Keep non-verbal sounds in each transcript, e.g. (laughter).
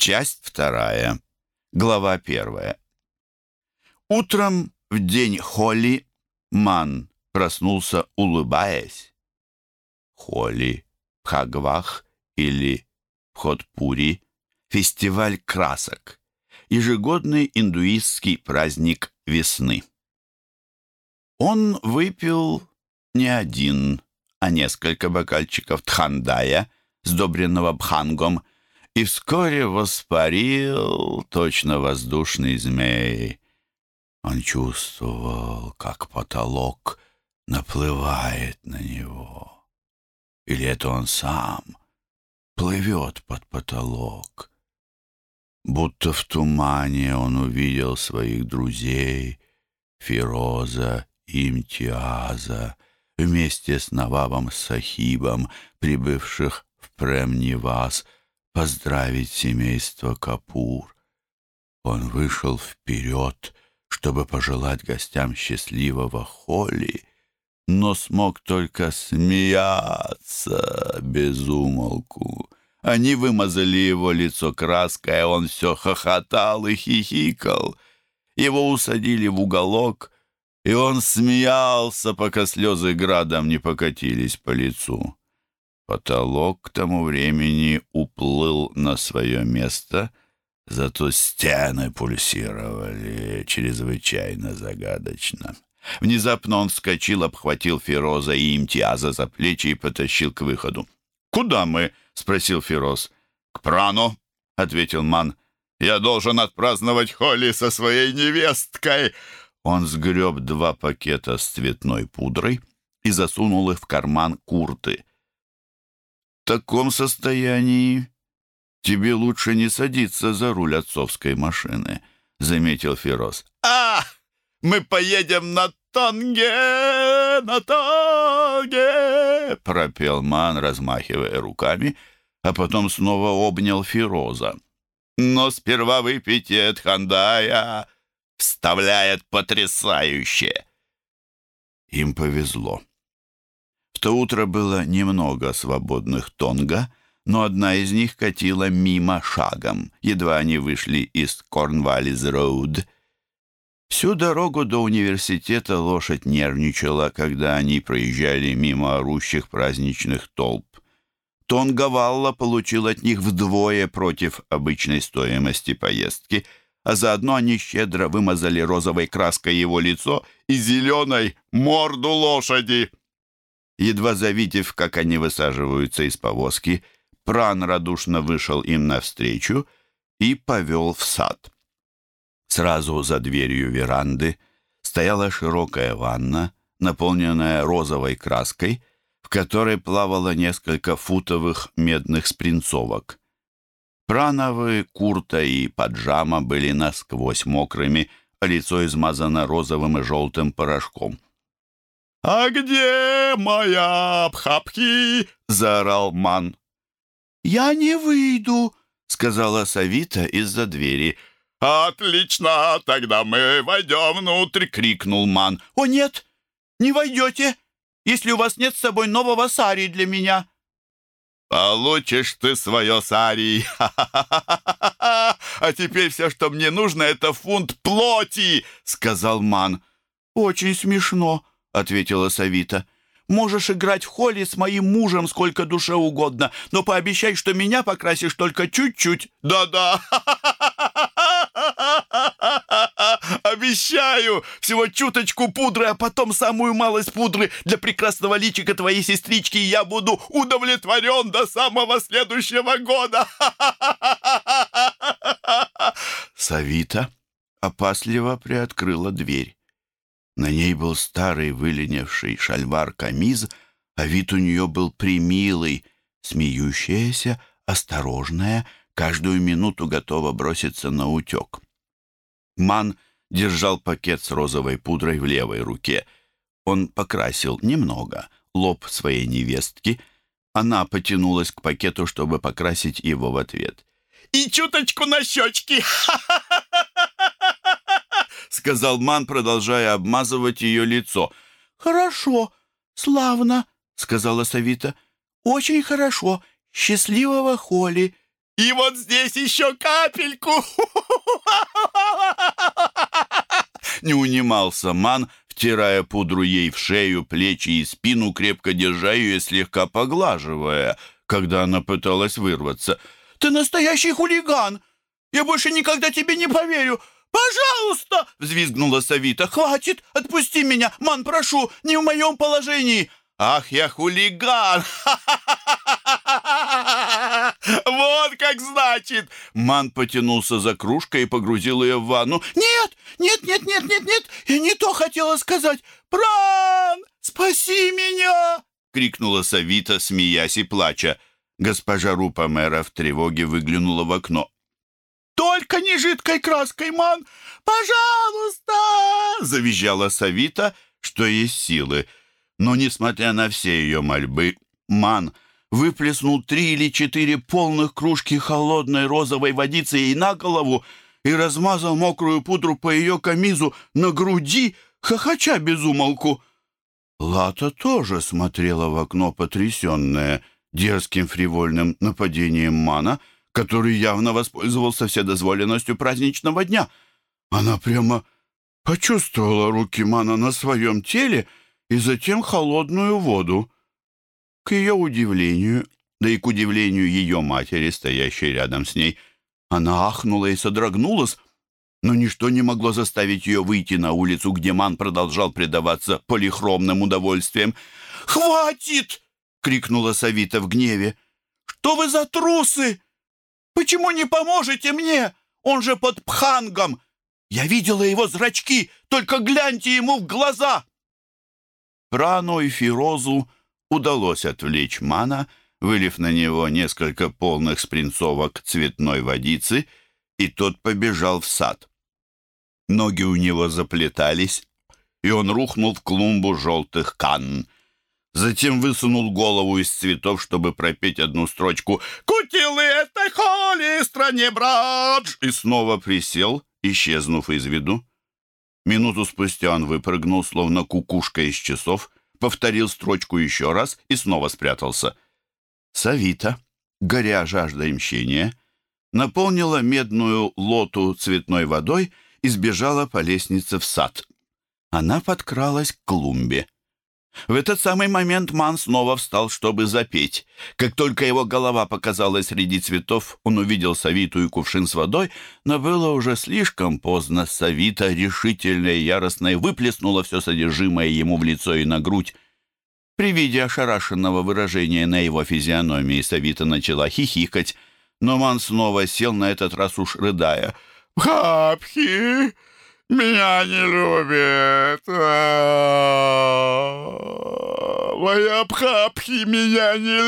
Часть вторая. Глава первая. Утром в день Холли Ман проснулся, улыбаясь. Холли, Пхагвах или Пходпури — фестиваль красок, ежегодный индуистский праздник весны. Он выпил не один, а несколько бокальчиков тхандая, сдобренного бхангом, и вскоре воспарил точно воздушный змей. Он чувствовал, как потолок наплывает на него. Или это он сам плывет под потолок. Будто в тумане он увидел своих друзей Фироза Имтиаза вместе с Навабом Сахибом, прибывших в Премнивас, поздравить семейство Капур. Он вышел вперед, чтобы пожелать гостям счастливого Холли, но смог только смеяться без умолку. Они вымазали его лицо краской, а он все хохотал и хихикал. Его усадили в уголок, и он смеялся, пока слезы градом не покатились по лицу. Потолок к тому времени уплыл на свое место, зато стены пульсировали чрезвычайно загадочно. Внезапно он вскочил, обхватил Фироза и Имтиаза за плечи и потащил к выходу. «Куда мы?» — спросил Фироз. «К Прану», — ответил Ман. «Я должен отпраздновать Холли со своей невесткой!» Он сгреб два пакета с цветной пудрой и засунул их в карман курты. «В таком состоянии тебе лучше не садиться за руль отцовской машины», — заметил Фироз. «А, мы поедем на Тонге, на Тонге!» — пропел Ман, размахивая руками, а потом снова обнял Фироза. «Но сперва выпейте от Хандая!» вставляет потрясающе!» Им повезло. То утро было немного свободных тонга, но одна из них катила мимо шагом, едва они вышли из Корнваллиз-Роуд. Всю дорогу до университета лошадь нервничала, когда они проезжали мимо орущих праздничных толп. Тонга Валла получил от них вдвое против обычной стоимости поездки — а заодно они щедро вымазали розовой краской его лицо и зеленой морду лошади. Едва завидев, как они высаживаются из повозки, Пран радушно вышел им навстречу и повел в сад. Сразу за дверью веранды стояла широкая ванна, наполненная розовой краской, в которой плавало несколько футовых медных спринцовок. Прановы, курта и поджама были насквозь мокрыми, а лицо измазано розовым и желтым порошком. «А где моя Абхапки?» — заорал Ман. «Я не выйду», — сказала Савита из-за двери. «Отлично, тогда мы войдем внутрь!» — крикнул Ман. «О, нет, не войдете, если у вас нет с собой нового сари для меня!» «Получишь ты свое сари! (laughs) А теперь все, что мне нужно, это фунт плоти!» — сказал Ман. «Очень смешно», — ответила Савита. «Можешь играть в холле с моим мужем сколько душе угодно, но пообещай, что меня покрасишь только чуть-чуть». «Да-да!» (laughs) Обещаю! Всего чуточку пудры, а потом самую малость пудры для прекрасного личика твоей сестрички, и я буду удовлетворен до самого следующего года!» (laughs) Савита опасливо приоткрыла дверь. На ней был старый выленивший шальвар-камиз, а вид у нее был примилый, смеющаяся, осторожная, каждую минуту готова броситься на утек. Ман держал пакет с розовой пудрой в левой руке. Он покрасил немного лоб своей невестки. Она потянулась к пакету, чтобы покрасить его в ответ. «И чуточку на щечки!» Сказал Ман, продолжая обмазывать ее лицо. «Хорошо, славно», — сказала Савита. «Очень хорошо. Счастливого Холли. И вот здесь еще капельку!» (laughs) Не унимался Ман, втирая пудру ей в шею, плечи и спину, крепко держа ее и слегка поглаживая, когда она пыталась вырваться. «Ты настоящий хулиган! Я больше никогда тебе не поверю! «Пожалуйста!» — взвизгнула Савита. «Хватит! Отпусти меня! Ман, прошу! Не в моем положении!» «Ах, я хулиган! (laughs) Вот как значит!» Ман потянулся за кружкой и погрузил ее в ванну. «Нет, нет, нет, нет, нет, нет! Я не то хотела сказать! Пран, спаси меня!» — крикнула Савита, смеясь и плача. Госпожа Рупа мэра в тревоге выглянула в окно. «Только не жидкой краской, ман! Пожалуйста!» — завизжала Савита, что есть силы — но, несмотря на все ее мольбы, Ман выплеснул три или четыре полных кружки холодной розовой водицы ей на голову и размазал мокрую пудру по ее камизу на груди, хохоча без умолку. Лата тоже смотрела в окно, потрясенная дерзким фривольным нападением Мана, который явно воспользовался вседозволенностью праздничного дня. Она прямо почувствовала руки Мана на своем теле — и затем холодную воду. К ее удивлению, да и к удивлению ее матери, стоящей рядом с ней, она ахнула и содрогнулась, но ничто не могло заставить ее выйти на улицу, где Ман продолжал предаваться полихромным удовольствиям. «Хватит!» — крикнула Савита в гневе. «Что вы за трусы? Почему не поможете мне? Он же под пхангом! Я видела его зрачки, только гляньте ему в глаза!» Прану и Фирозу удалось отвлечь Мана, вылив на него несколько полных спринцовок цветной водицы, и тот побежал в сад. Ноги у него заплетались, и он рухнул в клумбу желтых канн. Затем высунул голову из цветов, чтобы пропеть одну строчку «Кутилы этой холи стране брадж!» и снова присел, исчезнув из виду. Минуту спустя он выпрыгнул, словно кукушка из часов, повторил строчку еще раз и снова спрятался. Савита, горя жаждой мщения, наполнила медную лоту цветной водой и сбежала по лестнице в сад. Она подкралась к клумбе. В этот самый момент Ман снова встал, чтобы запеть. Как только его голова показалась среди цветов, он увидел Савиту и кувшин с водой, но было уже слишком поздно. Савита, решительная и яростная, выплеснула все содержимое ему в лицо и на грудь. При виде ошарашенного выражения на его физиономии Савита начала хихикать, но Ман снова сел, на этот раз уж рыдая. «Хапхи!» Меня не любит. А, моя Пхапхи меня не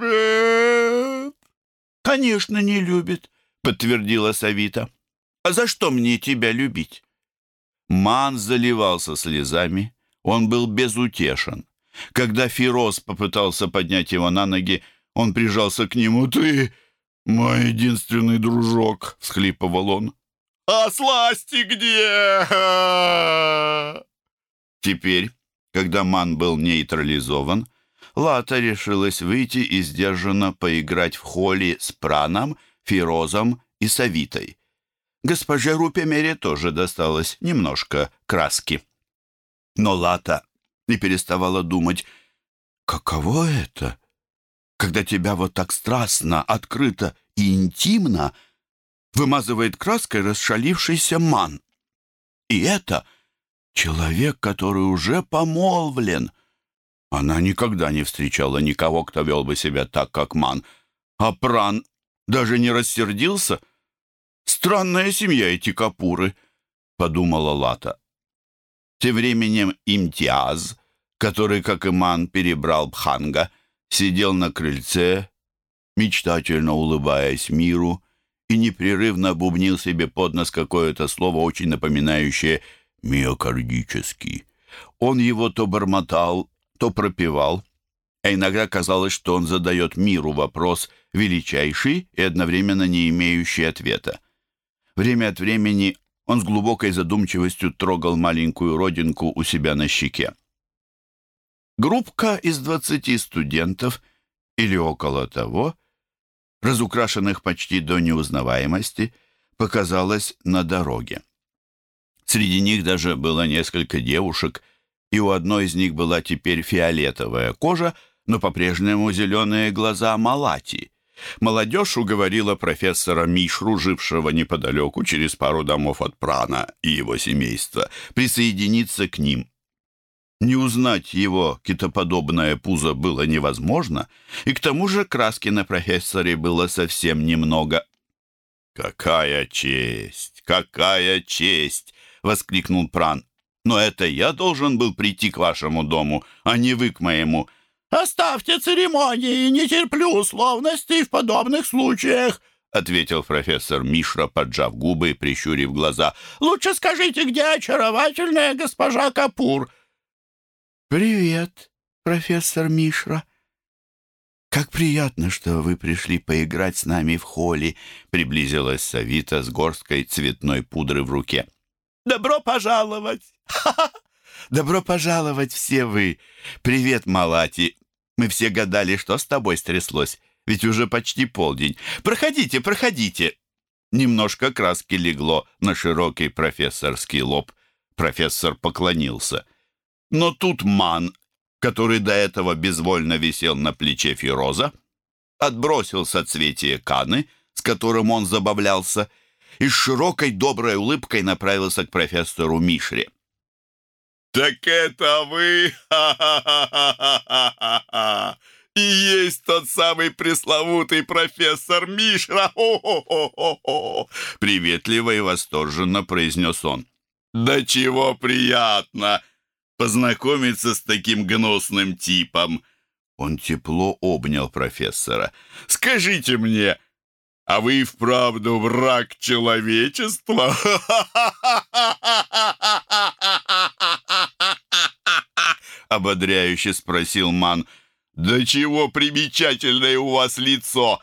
любит. Конечно, не любит, подтвердила Савита. А за что мне тебя любить? Ман заливался слезами. Он был безутешен. Когда Фироз попытался поднять его на ноги, он прижался к нему. «Ты мой единственный дружок!» — всхлипывал он. А сласти где?» Теперь, когда ман был нейтрализован, Лата решилась выйти и сдержанно поиграть в холли с Праном, Фирозом и Савитой. Госпоже Рупемере тоже досталось немножко краски. Но Лата не переставала думать, каково это, когда тебя вот так страстно, открыто и интимно — вымазывает краской расшалившийся ман. И это человек, который уже помолвлен. Она никогда не встречала никого, кто вел бы себя так, как ман. А Пран даже не рассердился. «Странная семья эти капуры», — подумала Лата. Тем временем Имтиаз, который, как и ман, перебрал Бханга, сидел на крыльце, мечтательно улыбаясь миру, и непрерывно бубнил себе под нос какое-то слово, очень напоминающее «миокардический». Он его то бормотал, то пропевал, а иногда казалось, что он задает миру вопрос, величайший и одновременно не имеющий ответа. Время от времени он с глубокой задумчивостью трогал маленькую родинку у себя на щеке. Группка из двадцати студентов или около того — разукрашенных почти до неузнаваемости, показалась на дороге. Среди них даже было несколько девушек, и у одной из них была теперь фиолетовая кожа, но по-прежнему зеленые глаза Малати. Молодежь уговорила профессора Мишру, жившего неподалеку, через пару домов от Прана и его семейства, присоединиться к ним. Не узнать его китоподобное пузо было невозможно, и к тому же краски на профессоре было совсем немного. «Какая честь! Какая честь!» — воскликнул Пран. «Но это я должен был прийти к вашему дому, а не вы к моему». «Оставьте церемонии, не терплю условностей в подобных случаях», — ответил профессор Мишра, поджав губы и прищурив глаза. «Лучше скажите, где очаровательная госпожа Капур?» «Привет, профессор Мишра. Как приятно, что вы пришли поиграть с нами в холле», — приблизилась Савита с горсткой цветной пудры в руке. «Добро пожаловать! (laughs) Добро пожаловать все вы! Привет, Малати! Мы все гадали, что с тобой стряслось, ведь уже почти полдень. Проходите, проходите!» Немножко краски легло на широкий профессорский лоб. Профессор поклонился. Но тут Ман, который до этого безвольно висел на плече Фироза, отбросил соцветие Каны, с которым он забавлялся, и с широкой доброй улыбкой направился к профессору Мишре. «Так это вы! И есть тот самый пресловутый профессор Мишра! Хо-хо-хо-хо-хо!» Приветливо и восторженно произнес он. «Да чего приятно познакомиться с таким гнусным типом!» Он тепло обнял профессора. «Скажите мне, а вы вправду враг человечества?» (laughs) Ободряюще спросил Ман. «Да чего примечательное у вас лицо!»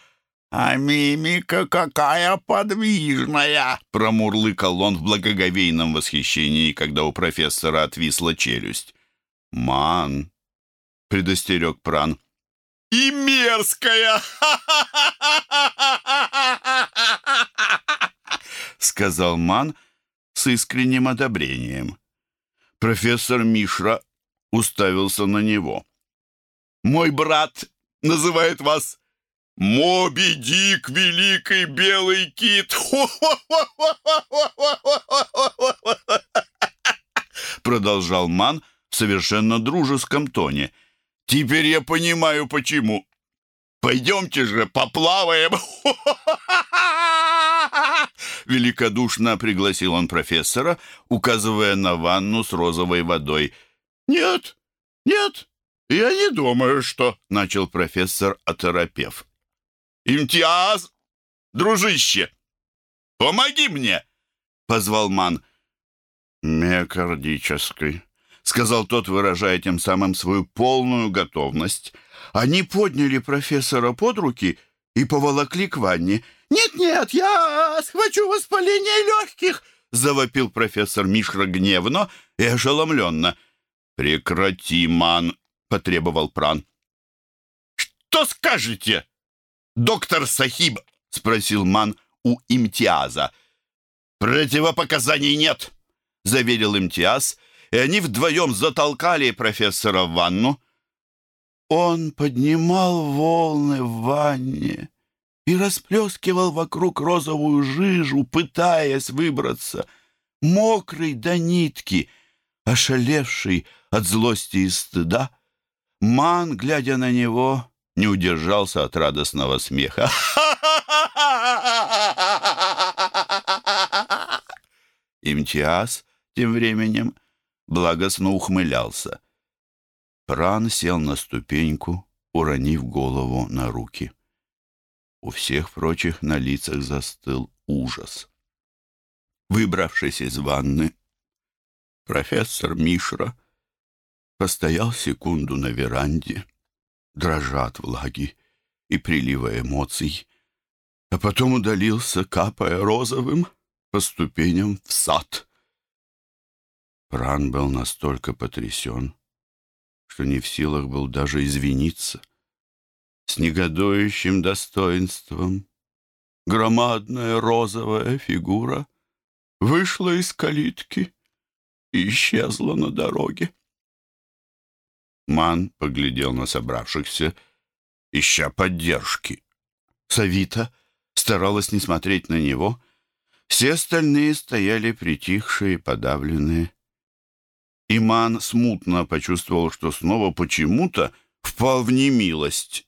«А мимика какая подвижная!» Промурлыкал он в благоговейном восхищении, когда у профессора отвисла челюсть. «Ман!» — предостерег Пран. «И мерзкая!» (laughs) — сказал Ман с искренним одобрением. Профессор Мишра уставился на него. «Мой брат называет вас Моби Дик, великий белый кит!» (laughs) Продолжал Ман в совершенно дружеском тоне. «Теперь я понимаю, почему. Пойдемте же, поплаваем!» (laughs) Великодушно пригласил он профессора, указывая на ванну с розовой водой. «Нет, нет, я не думаю, что...» — начал профессор, оторопев. «Имтиаз, дружище, помоги мне!» — позвал Ман. «Миокардической», — сказал тот, выражая тем самым свою полную готовность. Они подняли профессора под руки и поволокли к ванне. «Нет-нет, я схвачу воспаление легких!» — завопил профессор Мишра гневно и ошеломленно. «Прекрати, Ман!» — потребовал Пран. «Что скажете, доктор Сахиб?» — спросил Ман у Имтиаза. «Противопоказаний нет!» — заверил Имтиаз, и они вдвоем затолкали профессора в ванну. Он поднимал волны в ванне и расплескивал вокруг розовую жижу, пытаясь выбраться, мокрый до нитки, ошалевший от злости и стыда. Ман, глядя на него, не удержался от радостного смеха. Имтиаз тем временем благостно ухмылялся. Пран сел на ступеньку, уронив голову на руки. У всех прочих на лицах застыл ужас. Выбравшись из ванны, профессор Мишра постоял секунду на веранде, дрожа от влаги и прилива эмоций, а потом удалился, капая розовым, по ступеням в сад. Пран был настолько потрясен, что не в силах был даже извиниться. с негодующим достоинством. Громадная розовая фигура вышла из калитки и исчезла на дороге. Ман поглядел на собравшихся, ища поддержки. Савита старалась не смотреть на него. Все остальные стояли притихшие и подавленные. Иман смутно почувствовал, что снова почему-то впал в немилость.